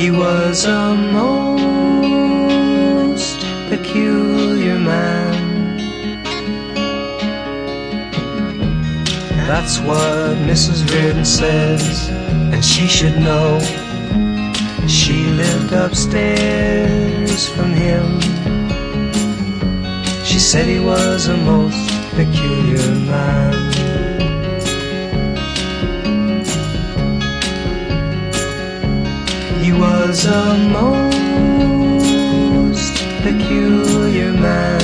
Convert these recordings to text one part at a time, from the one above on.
He was a most peculiar man. That's what Mrs. Riordan says, and she should know. She lived upstairs from him. She said he was a most peculiar man. Was a most peculiar man.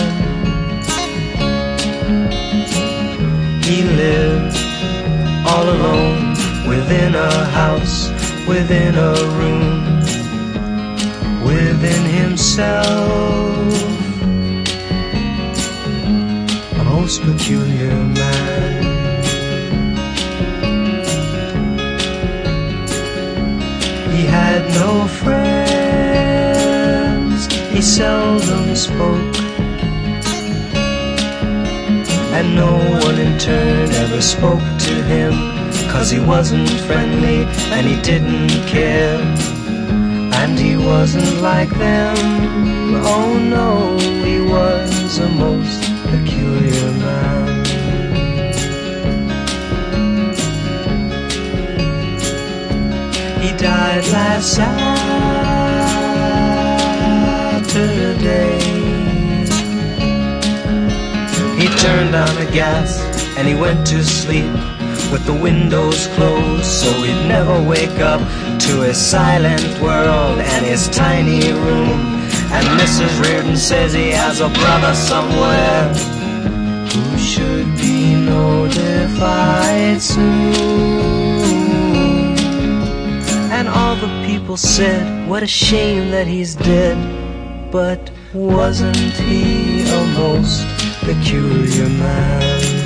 He lived all alone within a house, within a room, within himself. A most peculiar man. Had no friends, he seldom spoke. And no one in turn ever spoke to him, cause he wasn't friendly and he didn't care. And he wasn't like them, oh no, he was a most died last Saturday. He turned on the gas and he went to sleep with the windows closed so he'd never wake up to his silent world and his tiny room. And Mrs. Riordan says he has a brother somewhere who should be notified soon. People said, What a shame that he's dead. But wasn't he a most peculiar man?